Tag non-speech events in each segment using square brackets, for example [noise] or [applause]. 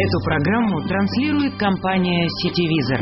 Эту программу транслирует компания «Сетевизор».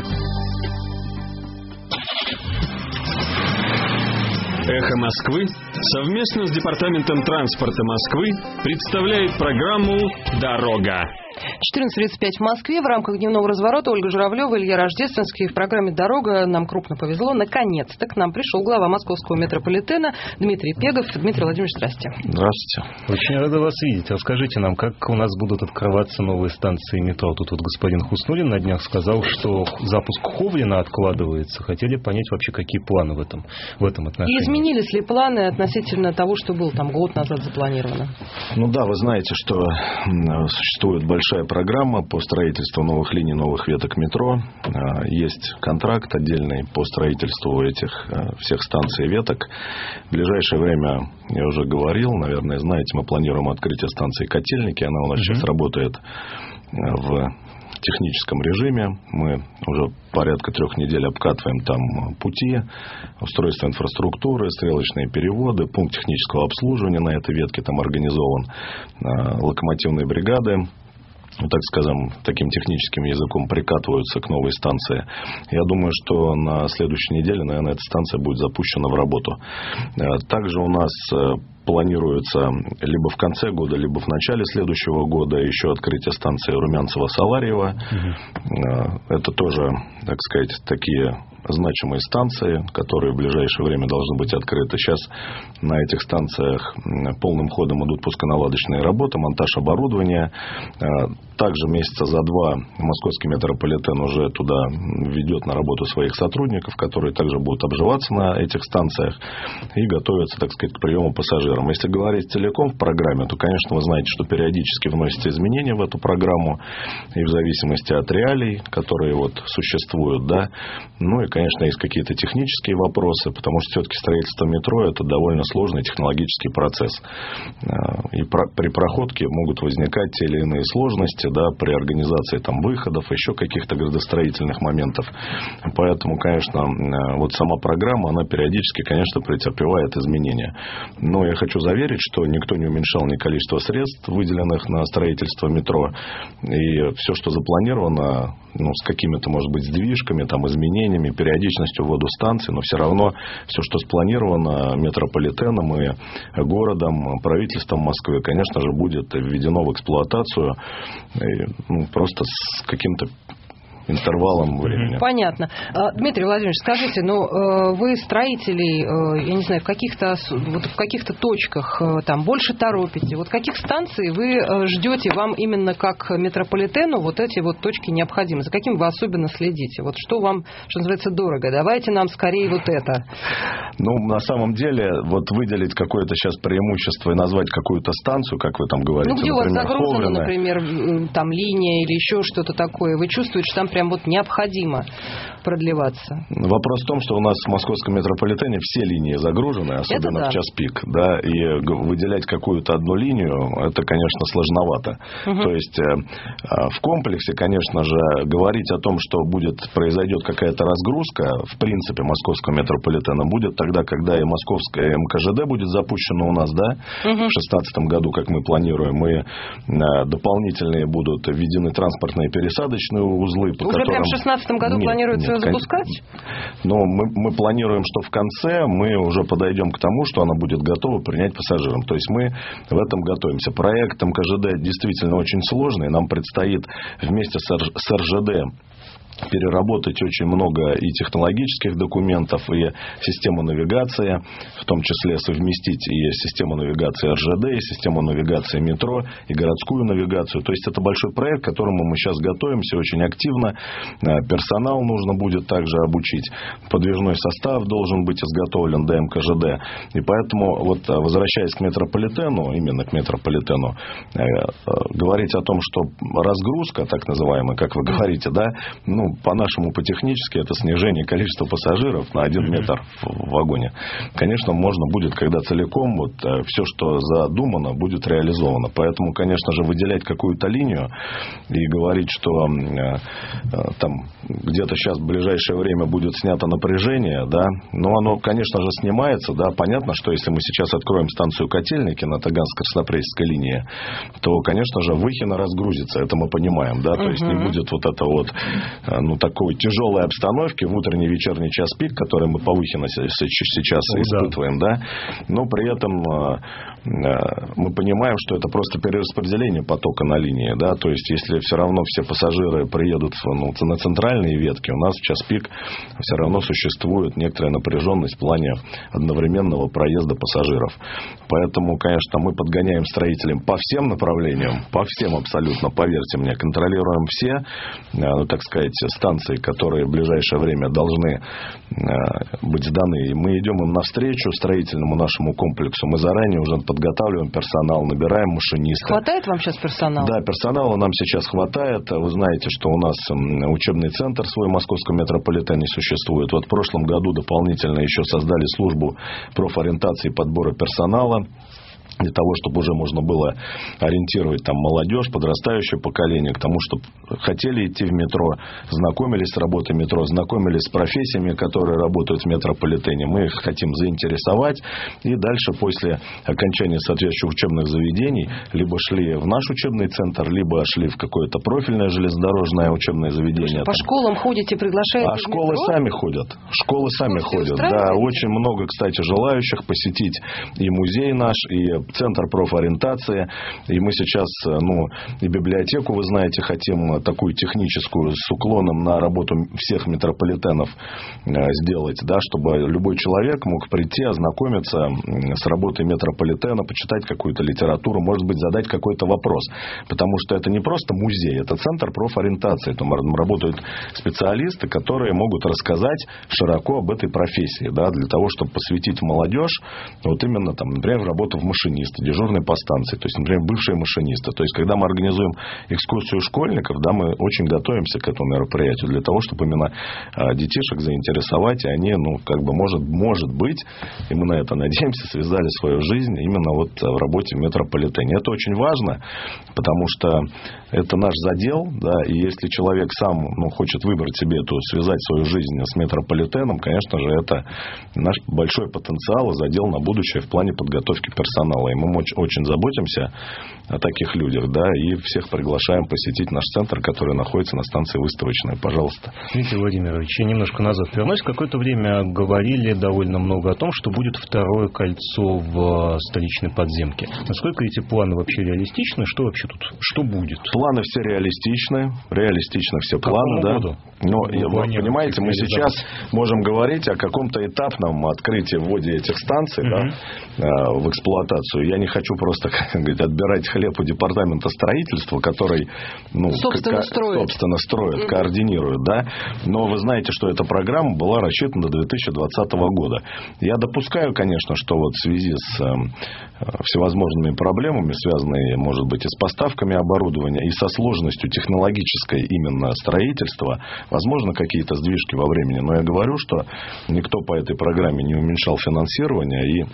«Эхо Москвы» совместно с Департаментом транспорта Москвы представляет программу «Дорога». 14.35 в Москве. В рамках дневного разворота Ольга Журавлева, Илья Рождественский. В программе «Дорога» нам крупно повезло. Наконец-то к нам пришел глава московского метрополитена Дмитрий Пегов. Дмитрий Владимирович, здрасте. Здравствуйте. Очень рада вас видеть. Расскажите нам, как у нас будут открываться новые станции метро? Тут вот господин Хуснулин на днях сказал, что запуск Ховлина откладывается. Хотели понять вообще, какие планы в этом, в этом отношении. И изменились ли планы относительно того, что был там год назад запланировано? Ну да, вы знаете, что существует большая программа по строительству новых линий, новых веток метро. А, есть контракт отдельный по строительству этих а, всех станций и веток. В ближайшее время, я уже говорил, наверное, знаете, мы планируем открытие станции Котельники. Она у нас угу. сейчас работает а, в техническом режиме. Мы уже порядка трех недель обкатываем там пути, устройство инфраструктуры, стрелочные переводы, пункт технического обслуживания на этой ветке там организован, локомотивные бригады ну, так скажем, таким техническим языком прикатываются к новой станции. Я думаю, что на следующей неделе, наверное, эта станция будет запущена в работу. Э, также у нас э, планируется либо в конце года, либо в начале следующего года еще открытие станции Румянцева-Саларьева. Угу. Это тоже, так сказать, такие значимые станции, которые в ближайшее время должны быть открыты. Сейчас на этих станциях полным ходом идут пусконаладочные работы, монтаж оборудования. А, также месяца за два московский метрополитен уже туда ведет на работу своих сотрудников, которые также будут обживаться на этих станциях и готовятся, так сказать, к приему пассажирам. Если говорить целиком в программе, то, конечно, вы знаете, что периодически вносятся изменения в эту программу и в зависимости от реалий, которые вот существуют, да. Ну и, конечно, есть какие-то технические вопросы, потому что все-таки строительство метро это довольно сложный технологический процесс. А, и при проходке могут возникать те или иные сложности, да, при организации там выходов, еще каких-то градостроительных моментов. Поэтому, конечно, вот сама программа, она периодически, конечно, претерпевает изменения. Но я хочу заверить, что никто не уменьшал ни количество средств, выделенных на строительство метро. И все, что запланировано, ну, с какими-то, может быть, сдвижками, там, изменениями, периодичностью вводу станций, но все равно все, что спланировано метрополитеном и городом, правительством Москвы, конечно же, будет введено в эксплуатацию ну, просто с каким-то интервалом времени. Понятно. А, Дмитрий Владимирович, скажите, ну э, вы строители, э, я не знаю, в каких-то вот в каких-то точках э, там больше торопите. Вот каких станций вы ждете вам именно как метрополитену вот эти вот точки необходимы? За каким вы особенно следите? Вот что вам, что называется, дорого? Давайте нам скорее вот это. Ну, на самом деле, вот выделить какое-то сейчас преимущество и назвать какую-то станцию, как вы там говорите, ну, где например, у вас загружена, например, там линия или еще что-то такое, вы чувствуете, что там прям вот необходимо продлеваться? Вопрос в том, что у нас в московском метрополитене все линии загружены, особенно да. в час пик. Да, и выделять какую-то одну линию, это, конечно, сложновато. Угу. То есть, э, а, в комплексе, конечно же, говорить о том, что будет, произойдет какая-то разгрузка, в принципе, московского метрополитена, будет тогда, когда и московская МКЖД будет запущена у нас, да, угу. в 2016 году, как мы планируем, и э, дополнительные будут введены транспортные пересадочные узлы, Уже которым... прям в 2016 году нет, планируется нет, запускать? Но мы, мы планируем, что в конце мы уже подойдем к тому, что она будет готова принять пассажирам. То есть мы в этом готовимся. Проект МКЖД действительно очень сложный. Нам предстоит вместе с РЖД переработать очень много и технологических документов, и систему навигации, в том числе совместить и систему навигации РЖД, и систему навигации метро, и городскую навигацию. То есть это большой проект, к которому мы сейчас готовимся очень активно. Э, персонал нужно будет также обучить. Подвижной состав должен быть изготовлен до МКЖД. И поэтому, вот э, возвращаясь к метрополитену, именно к метрополитену, э, говорить о том, что разгрузка, так называемая, как вы [laughs] говорите, да, ну, ну, по-нашему, по-технически, это снижение количества пассажиров на один метр в вагоне. Конечно, можно будет, когда целиком вот э, все, что задумано, будет реализовано. Поэтому, конечно же, выделять какую-то линию и говорить, что э, там где-то сейчас в ближайшее время будет снято напряжение, да, но оно, конечно же, снимается, да, понятно, что если мы сейчас откроем станцию Котельники на Таганско-Краснопресненской линии, то, конечно же, Выхина разгрузится, это мы понимаем, да, то угу. есть не будет вот это вот, э, ну, такой тяжелой обстановки в утренний вечерний час пик, который мы по Выхина сейчас испытываем, да, но при этом э, э, мы понимаем, что это просто перераспределение потока на линии, да, то есть если все равно все пассажиры приедут ну, на центральные ветки, у нас в час пик все равно существует некоторая напряженность в плане одновременного проезда пассажиров. Поэтому, конечно, мы подгоняем строителям по всем направлениям, по всем абсолютно, поверьте мне, контролируем все, э, ну, так сказать, станции, которые в ближайшее время должны э, быть сданы. И мы идем им навстречу строительному нашему комплексу. Мы заранее уже подготавливаем персонал, набираем машинистов. Хватает вам сейчас персонала? Да, персонала нам сейчас хватает. Вы знаете, что у нас учебный центр свой в московском метрополитене существует. Вот в прошлом году дополнительно еще создали службу профориентации и подбора персонала для того, чтобы уже можно было ориентировать там молодежь, подрастающее поколение к тому, чтобы хотели идти в метро, знакомились с работой метро, знакомились с профессиями, которые работают в метрополитене. Мы их хотим заинтересовать. И дальше, после окончания соответствующих учебных заведений, либо шли в наш учебный центр, либо шли в какое-то профильное железнодорожное учебное заведение. По там. школам ходите, приглашаете А школы метро? сами ходят. Школы сами ходят. Да, очень много, кстати, желающих посетить и музей наш, и центр профориентации. И мы сейчас, э, ну, и библиотеку, вы знаете, хотим такую техническую с уклоном на работу всех метрополитенов э, сделать, да, чтобы любой человек мог прийти, ознакомиться с работой метрополитена, почитать какую-то литературу, может быть, задать какой-то вопрос. Потому что это не просто музей, это центр профориентации. Там работают специалисты, которые могут рассказать широко об этой профессии, да, для того, чтобы посвятить молодежь, вот именно там, например, работу в машине машинисты, дежурные по станции, то есть, например, бывшие машинисты. То есть, когда мы организуем экскурсию школьников, да, мы очень готовимся к этому мероприятию для того, чтобы именно а, детишек заинтересовать, и они, ну, как бы, может, может быть, и мы на это надеемся, [laughs] связали свою жизнь именно вот в работе в метрополитене. Это очень важно, потому что это наш задел, да, и если человек сам, ну, хочет выбрать себе эту, связать свою жизнь с метрополитеном, конечно же, это наш большой потенциал и задел на будущее в плане подготовки персонала мало. И мы очень заботимся о таких людях, да, и всех приглашаем посетить наш центр, который находится на станции Выставочная. Пожалуйста. Дмитрий Владимирович, я немножко назад вернусь. Какое-то время говорили довольно много о том, что будет второе кольцо в столичной подземке. Насколько эти планы вообще реалистичны? Что вообще тут? Что будет? Планы все реалистичны. Реалистичны все планы, да. Году? Но, вы понимаете, мы сейчас можем говорить о каком-то этапном открытии вводе этих станций угу. да, в эксплуатацию строительству. Я не хочу просто, [laughs] как говорить, отбирать хлеб у департамента строительства, который ну, собственно, строит, собственно, строит mm-hmm. координирует. Да? Но вы знаете, что эта программа была рассчитана до 2020 года. Я допускаю, конечно, что вот в связи с э, всевозможными проблемами, связанными, может быть, и с поставками оборудования, и со сложностью технологической именно строительства, возможно, какие-то сдвижки во времени. Но я говорю, что никто по этой программе не уменьшал финансирование, и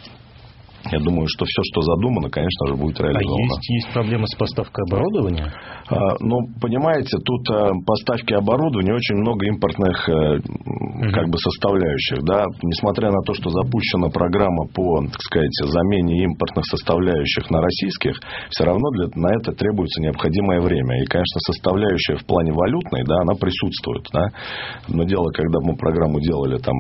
я думаю, что все, что задумано, конечно же, будет реализовано. А есть, есть проблемы с поставкой оборудования? А, ну, понимаете, тут а, поставки оборудования очень много импортных угу. как бы составляющих. Да? Несмотря на то, что запущена программа по, так сказать, замене импортных составляющих на российских, все равно для, на это требуется необходимое время. И, конечно, составляющая в плане валютной, да, она присутствует. Да? Но дело, когда мы программу делали, там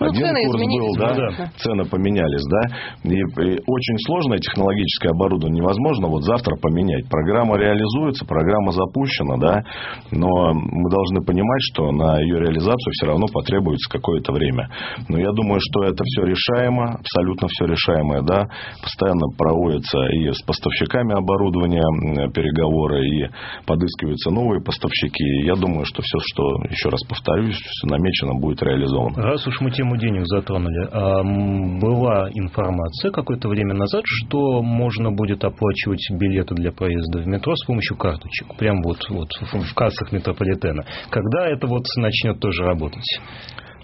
ну, один курс был, да, да, цены поменялись, да, и, очень сложное технологическое оборудование невозможно вот завтра поменять. Программа реализуется, программа запущена, да, но мы должны понимать, что на ее реализацию все равно потребуется какое-то время. Но я думаю, что это все решаемо, абсолютно все решаемое, да. Постоянно проводятся и с поставщиками оборудования переговоры, и подыскиваются новые поставщики. Я думаю, что все, что, еще раз повторюсь, все намечено будет реализовано. Раз уж мы тему денег затронули, а была информация информация какое-то время назад, что можно будет оплачивать билеты для проезда в метро с помощью карточек. Прям вот, вот в кассах метрополитена. Когда это вот начнет тоже работать?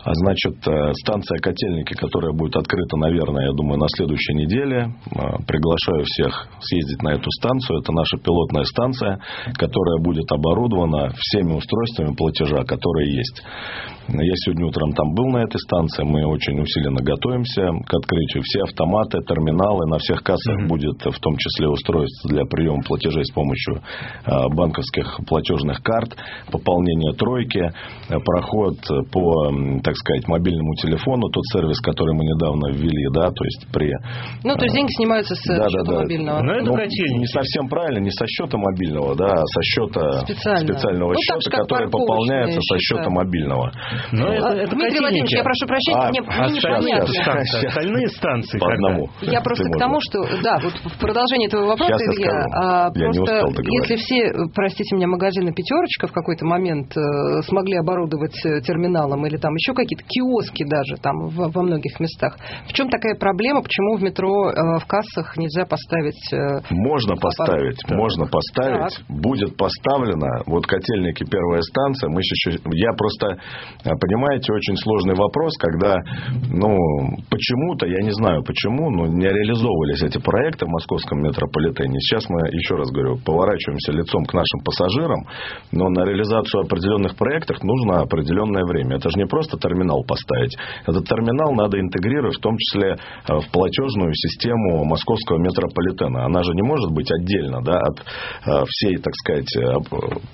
А значит, э, станция Котельники, которая будет открыта, наверное, я думаю, на следующей неделе. Э, приглашаю всех съездить на эту станцию. Это наша пилотная станция, которая будет оборудована всеми устройствами платежа, которые есть. Я сегодня утром там был на этой станции. Мы очень усиленно готовимся к открытию. Все автоматы, терминалы, на всех кассах mm-hmm. будет в том числе устройство для приема платежей с помощью э, банковских платежных карт, пополнение тройки, проход по, так сказать, мобильному телефону, тот сервис, который мы недавно ввели, да, то есть при... Ну, то есть деньги снимаются с да, счета да, да. мобильного. Но это ну, не совсем правильно, не со счета мобильного, да, а со счета Специально. специального ну, счета, который пополняется со счета мобильного. Но ну, это, это Дмитрий Владимирович, я прошу прощения, а, мне, мне непонятно. Станции, остальные станции По одному. Я просто к тому, что, да, вот в продолжении твоего вопроса, Сейчас Илья, а, я просто если все, простите меня, магазины «Пятерочка» в какой-то момент э, смогли оборудовать э, терминалом или там еще какие-то киоски даже там во многих местах, в чем такая проблема, почему в метро э, в кассах нельзя поставить... Можно поставить, да. можно поставить, так. будет поставлено, вот котельники первая станция, мы еще, я просто понимаете, очень сложный вопрос, когда, ну, почему-то, я не знаю почему, но не реализовывались эти проекты в московском метрополитене. Сейчас мы, еще раз говорю, поворачиваемся лицом к нашим пассажирам, но на реализацию определенных проектов нужно определенное время. Это же не просто терминал поставить. Этот терминал надо интегрировать в том числе э, в платежную систему московского метрополитена. Она же не может быть отдельно да, от э, всей, так сказать, э,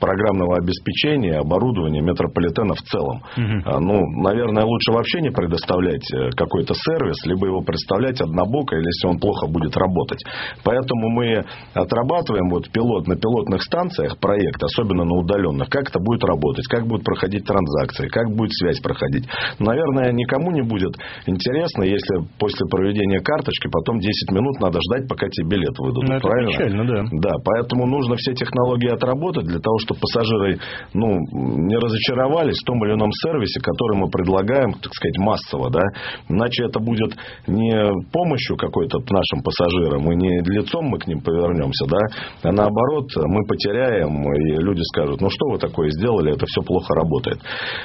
программного обеспечения, оборудования метрополитена в целом. Угу. Ну, наверное, лучше вообще не предоставлять какой-то сервис, либо его представлять однобоко, или если он плохо будет работать. Поэтому мы отрабатываем вот пилот на пилотных станциях проект, особенно на удаленных, как это будет работать, как будут проходить транзакции, как будет связь проходить. Наверное, никому не будет интересно, если после проведения карточки потом 10 минут надо ждать, пока тебе билет выдадут. Ну, это правильно? печально, да. Да, поэтому нужно все технологии отработать для того, чтобы пассажиры ну, не разочаровались в том или ином сервисе, который мы предлагаем, так сказать, массово, да, иначе это будет не помощью какой-то нашим пассажирам, и не лицом мы к ним повернемся, да, а наоборот, мы потеряем, и люди скажут, ну что вы такое сделали, это все плохо работает.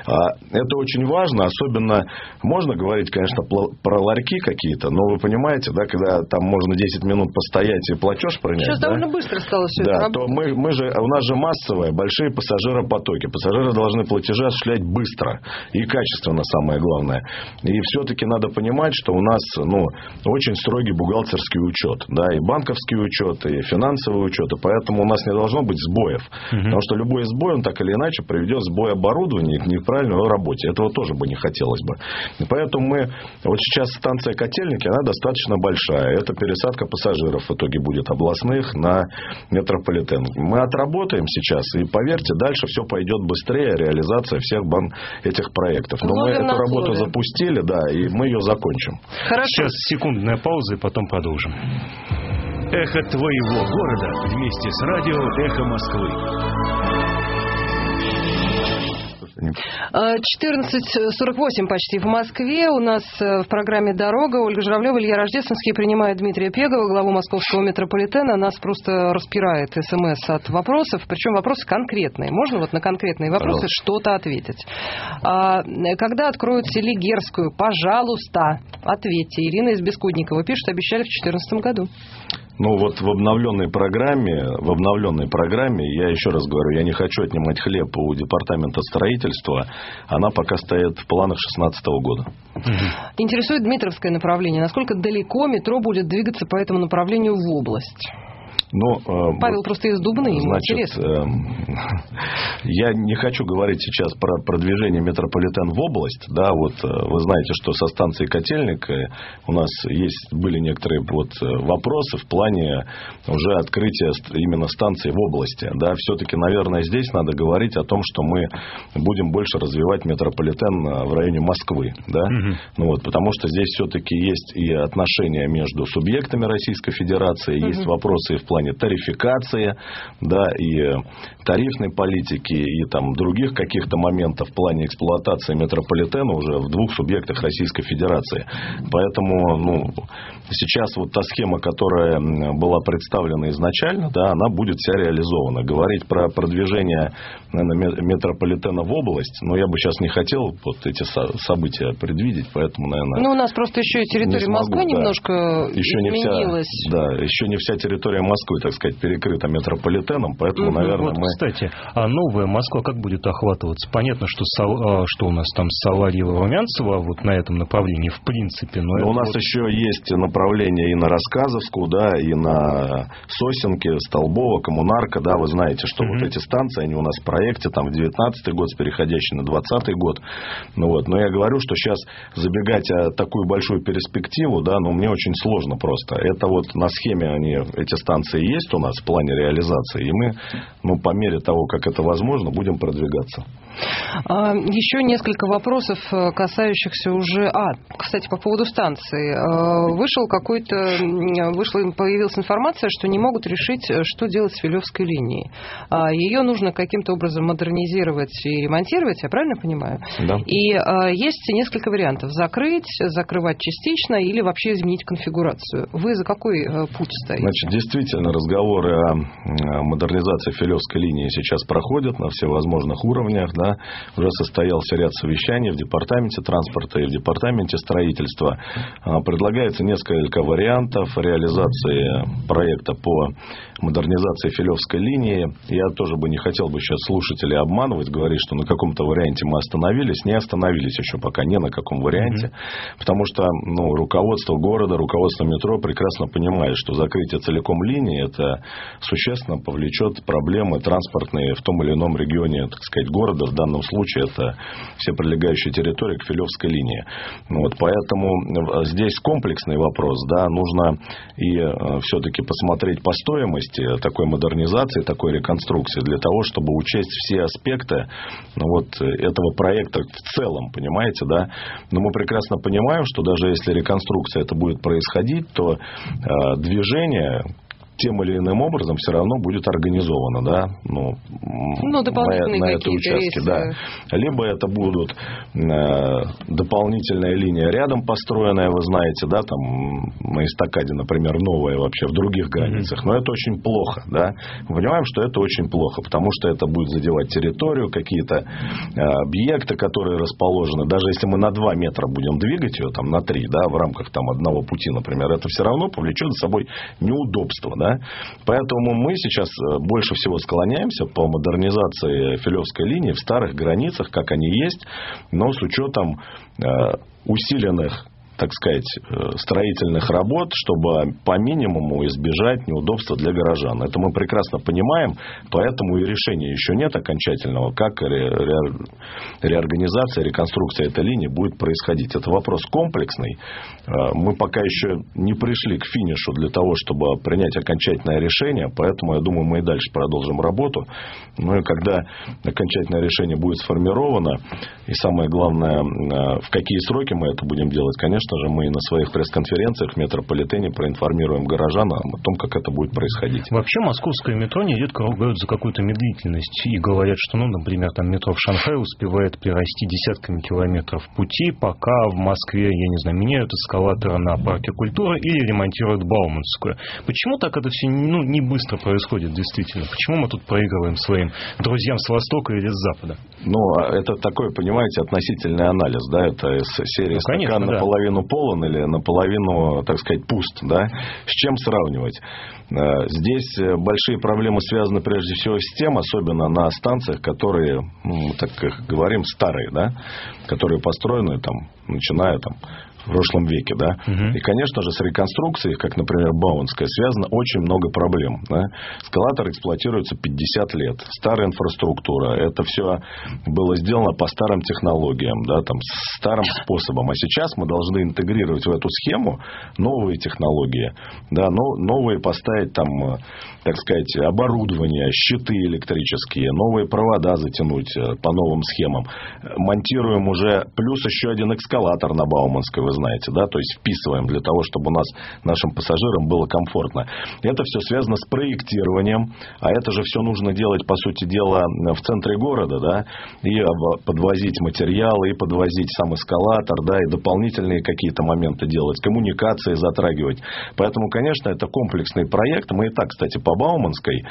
А это очень важно, особенно, можно говорить, конечно, про ларьки какие-то, но вы понимаете, да, когда там можно 10 минут постоять и платеж принять. Сейчас да, довольно быстро стало все да, это то мы, мы же, у нас же массовые, большие пассажиропотоки. Пассажиры должны платежи осуществлять быстро и качественно, самое главное. И все-таки надо понимать, что у нас ну, очень строгий бухгалтерский учет, да, и банковский учет, и финансовый учет, и поэтому у нас не должно быть сбоев. Угу. Потому что любой сбой, он так или иначе приведет к сбою оборудования к неправильной работе. Этого тоже бы не хотелось бы. И поэтому мы, вот сейчас станция Котельники, она достаточно большая. Это пересадка пассажиров в итоге будет областных на метрополитен. Мы отработаем сейчас, и поверьте, дальше все пойдет быстрее, реализация всех бан этих проектов. Но мы эту работу запустили, да, и мы ее закончим. Хорошо. Сейчас секундная пауза, и потом продолжим. Эхо твоего города вместе с радио Эхо Москвы. 14.48 почти в Москве. У нас э, в программе «Дорога» Ольга Журавлева, Илья Рождественский принимает Дмитрия Пегова, главу московского метрополитена. Нас просто распирает смс от вопросов, причем вопросы конкретные. Можно вот на конкретные вопросы что-то ответить. А, когда откроют Селигерскую? Пожалуйста, ответьте. Ирина из Бескудникова пишет, обещали в 2014 году. Ну вот в обновленной программе, в обновленной программе, я еще раз говорю, я не хочу отнимать хлеб у департамента строительства, она пока стоит в планах 2016 года. Интересует Дмитровское направление. Насколько далеко метро будет двигаться по этому направлению в область? Но, э, Павел просто из Дубны, ему значит, интересно. Э, [laughs] я не хочу говорить сейчас про продвижение метрополитен в область. Да, вот э, вы знаете, что со станции Котельник у нас есть, были некоторые вот вопросы в плане уже открытия именно станции в области. Да, все-таки, наверное, здесь надо говорить о том, что мы будем больше развивать метрополитен в районе Москвы. Да? Угу. Ну, вот, потому что здесь все-таки есть и отношения между субъектами Российской Федерации, угу. есть вопросы в плане тарификации, да, и тарифной политики и там других каких-то моментов в плане эксплуатации метрополитена уже в двух субъектах Российской Федерации. Поэтому, ну, сейчас вот та схема, которая была представлена изначально, да, она будет вся реализована. Говорить про продвижение наверное, метрополитена в область, но я бы сейчас не хотел вот эти события предвидеть, поэтому, наверное... Ну, у нас просто еще и территория не Москвы да. немножко еще изменилась. Не вся, да, еще не вся территория Москвы, так сказать, перекрыта метрополитеном, поэтому, наверное, вот, мы... Кстати, а новая Москва как будет охватываться? Понятно, что, а, что у нас там Саларьево, Румянцево вот на этом направлении в принципе, но... но у нас вот... еще есть направление и на Рассказовскую, да, и на Сосенки, Столбово, Коммунарка, да, вы знаете, что угу. вот эти станции, они у нас в проекте, там в 19 год, с переходящей на 20 год, ну вот, но я говорю, что сейчас забегать о такую большую перспективу, да, ну мне очень сложно просто. Это вот на схеме они, эти станции есть у нас в плане реализации, и мы, ну, по мере того, как это возможно, будем продвигаться. А, еще несколько вопросов, э, касающихся уже... А, кстати, по поводу станции. Э, вышел какой-то... Вышла, появилась информация, что не могут решить, э, что делать с Филевской линией. А, Ее нужно каким-то образом модернизировать и ремонтировать, я правильно понимаю? Да. И есть несколько вариантов. Закрыть, закрывать частично или вообще изменить конфигурацию. Вы за какой путь стоите? Значит, действительно, разговоры о модернизации Филевской линии сейчас проходят на всевозможных уровнях. Да? уже состоялся ряд совещаний в департаменте транспорта и в департаменте строительства. А, предлагается несколько вариантов реализации проекта по модернизации Филевской линии. Я тоже бы не хотел бы сейчас слушателей обманывать, говорить, что на каком-то варианте мы остановились. Не остановились еще пока ни на каком варианте. Mm-hmm. Потому что ну, руководство города, руководство метро прекрасно понимает, что закрытие целиком линии это существенно повлечет проблемы транспортные в том или ином регионе, так сказать, города. В данном случае это все прилегающие территории к Филевской линии. Вот, поэтому э, здесь комплексный вопрос. Да, нужно и э, все-таки посмотреть по стоимости такой модернизации, такой реконструкции, для того, чтобы учесть все аспекты ну, вот, этого проекта в целом, понимаете, да? Но мы прекрасно понимаем, что даже если реконструкция это будет происходить, то э, движение тем или иным образом все равно будет организовано, да, ну, ну на, на этом участке, да. Либо это будут э, дополнительная линия рядом построенная, вы знаете, да, там на эстакаде, например, новая вообще в других границах, но это очень плохо, да. Мы понимаем, что это очень плохо, потому что это будет задевать территорию, какие-то э, объекты, которые расположены, даже если мы на 2 метра будем двигать ее, там на 3, да, в рамках там одного пути, например, это все равно повлечет за собой неудобство, да, да? Поэтому мы сейчас э, больше всего склоняемся по модернизации Филевской линии в старых границах, как они есть, но с учетом э, усиленных так сказать, э, строительных работ, чтобы по минимуму избежать неудобства для горожан. Это мы прекрасно понимаем, поэтому и решения еще нет окончательного, как реорганизация, реконструкция этой линии будет происходить. Это вопрос комплексный. Э, мы пока еще не пришли к финишу для того, чтобы принять окончательное решение, поэтому, я думаю, мы и дальше продолжим работу. Ну и когда окончательное решение будет сформировано, и самое главное, э, в какие сроки мы это будем делать, конечно, конечно же, мы на своих пресс-конференциях в метрополитене проинформируем горожан о том, как это будет происходить. Вообще, московское метро нередко ругают за какую-то медлительность и говорят, что, ну, например, там метро в Шанхае успевает перерасти десятками километров пути, пока в Москве, я не знаю, меняют эскалаторы на парке культуры или ремонтируют Бауманскую. Почему так это все ну, не быстро происходит действительно? Почему мы тут проигрываем своим друзьям с Востока или с Запада? Ну, а это такой, понимаете, относительный анализ, да, это из серии ну, конечно, стакан да. Наполовину полон или наполовину, так сказать, пуст. Да? С чем сравнивать? Э, здесь большие проблемы связаны прежде всего с тем, особенно на станциях, которые, ну, так как говорим, старые, да? которые построены там, начиная там, в прошлом веке, да. Угу. И, конечно же, с реконструкцией, как, например, Баунская, связано очень много проблем. Да? Эскалатор эксплуатируется 50 лет. Старая инфраструктура. Это все было сделано по старым технологиям, да, там, старым способом. А сейчас мы должны интегрировать в эту схему новые технологии, да, но, новые поставить там, так сказать, оборудование, щиты электрические, новые провода затянуть э, по новым схемам. Монтируем уже, плюс еще один эскалатор на Бауманской, вы знаете, да, то есть вписываем для того, чтобы у нас, нашим пассажирам было комфортно. Это все связано с проектированием, а это же все нужно делать, по сути дела, в центре города, да, и подвозить материалы, и подвозить сам эскалатор, да, и дополнительные какие-то моменты делать, коммуникации затрагивать. Поэтому, конечно, это комплексный проект. Мы и так, кстати, по Бауманской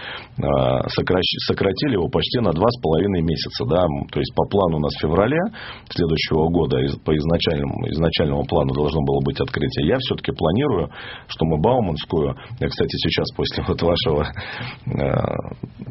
а, сократили его почти на два с половиной месяца, да, то есть по плану у нас в феврале следующего года по изначальному, изначальному плану должно было быть открытие. Я все-таки планирую, что мы Бауманскую, я, кстати, сейчас после вот вашего а,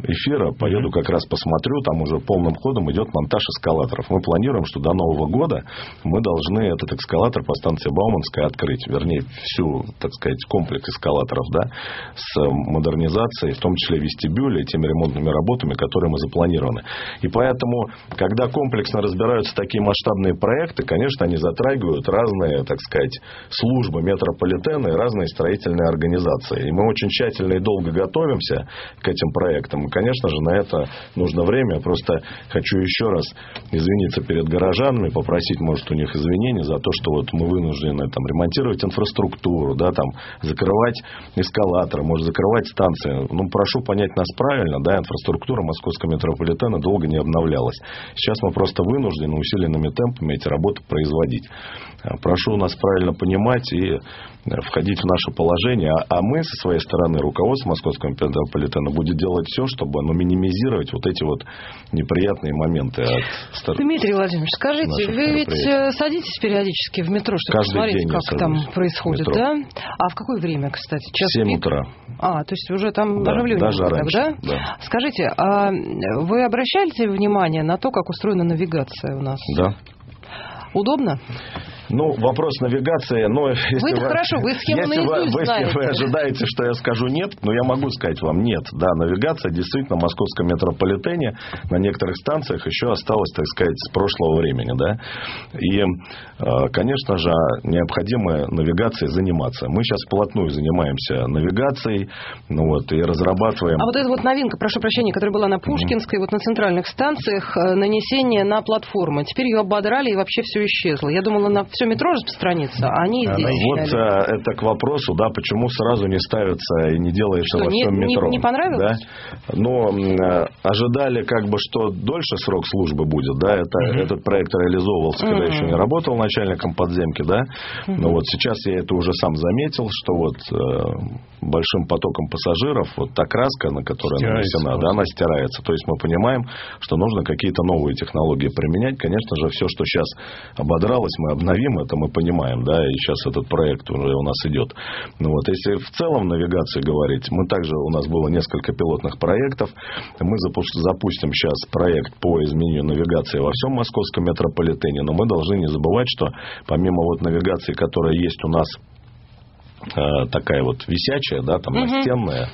эфира поеду как раз посмотрю, там уже полным ходом идет монтаж эскалаторов. Мы планируем, что до Нового года мы должны этот эскалатор по станции Бауманская открыть, вернее, всю, так сказать, комплекс эскалаторов, да, с модернизацией, в том числе вестибюля и теми ремонтными работами, которые мы запланированы. И поэтому, когда комплексно разбираются такие масштабные проекты, конечно, они затрагивают разные, так сказать, службы метрополитена и разные строительные организации. И мы очень тщательно и долго готовимся к этим проектам. И, конечно же, на это нужно время. Просто хочу еще раз извиниться перед горожанами, попросить, может, у них извинений за то, что вот мы вынуждены там ремонтировать инфраструктуру, да, там закрывать эскалаторы, может закрывать станции. Ну, прошу понять нас правильно, да, инфраструктура московского метрополитена долго не обновлялась. Сейчас мы просто вынуждены усиленными темпами эти работы производить. Прошу нас правильно понимать и входить в наше положение. А, а мы, со своей стороны, руководство Московского метрополитена будет делать все, чтобы ну, минимизировать вот эти вот неприятные моменты от старт... Дмитрий Владимирович, скажите, вы ведь э, садитесь периодически в метро, чтобы Каждый посмотреть, как там происходит, да? А в какое время, кстати? Час 7 пик? утра. А, то есть уже там да, оживление. Даже так, раньше, да? да. Скажите, а вы обращаете внимание на то, как устроена навигация у нас? Да. Удобно? Ну, вопрос навигации, но [laughs] если вы, вы, хорошо, вы схему если вы, вы, если вы ожидаете, что я скажу нет, но я могу сказать вам нет. Да, навигация действительно в московском метрополитене на некоторых станциях еще осталась, так сказать, с прошлого времени, да. И, э, конечно же, необходимо навигацией заниматься. Мы сейчас вплотную занимаемся навигацией, ну вот, и разрабатываем... А вот эта вот новинка, прошу прощения, которая была на Пушкинской, mm-hmm. вот на центральных станциях, э, нанесение на платформы. Теперь ее ободрали, и вообще все исчезло. Я думала, на все метро распространится, а они здесь. Вот а, это к вопросу, да, почему сразу не ставится и не делается что, во всем метро. Не, не понравилось? Да? Но э, ожидали, как бы, что дольше срок службы будет, да, это, угу. этот проект реализовывался, когда угу. еще не работал начальником подземки, да, угу. но вот сейчас я это уже сам заметил, что вот э, большим потоком пассажиров вот та краска, на которой стирается нанесена, да, она стирается. То есть мы понимаем, что нужно какие-то новые технологии применять. Конечно же, все, что сейчас ободралось, мы обновим, это мы понимаем, да, и сейчас этот проект уже у нас идет. Ну вот, если в целом навигации говорить, мы также, у нас было несколько пилотных проектов, мы запустим сейчас проект по изменению навигации во всем московском метрополитене, но мы должны не забывать, что помимо вот навигации, которая есть у нас такая вот висячая, да, там угу. настенная,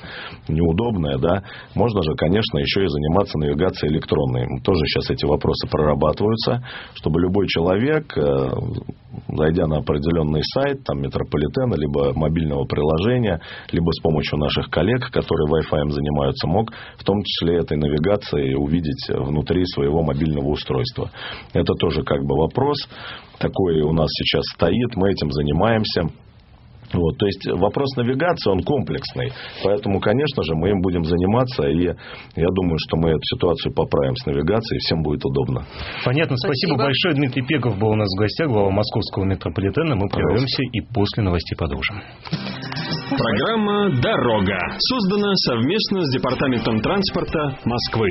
неудобная, да, можно же, конечно, еще и заниматься навигацией электронной. Тоже сейчас эти вопросы прорабатываются, чтобы любой человек, э, зайдя на определенный сайт, там, метрополитена, либо мобильного приложения, либо с помощью наших коллег, которые Wi-Fi занимаются, мог в том числе этой навигацией увидеть внутри своего мобильного устройства. Это тоже как бы вопрос такой у нас сейчас стоит, мы этим занимаемся. Вот, то есть вопрос навигации, он комплексный. Поэтому, конечно же, мы им будем заниматься. И я думаю, что мы эту ситуацию поправим с навигацией, и всем будет удобно. Понятно. Спасибо, Спасибо большое. Дмитрий Пегов был у нас в гостях, глава московского метрополитена. Мы прервемся и после новостей продолжим. Программа «Дорога» создана совместно с Департаментом транспорта Москвы.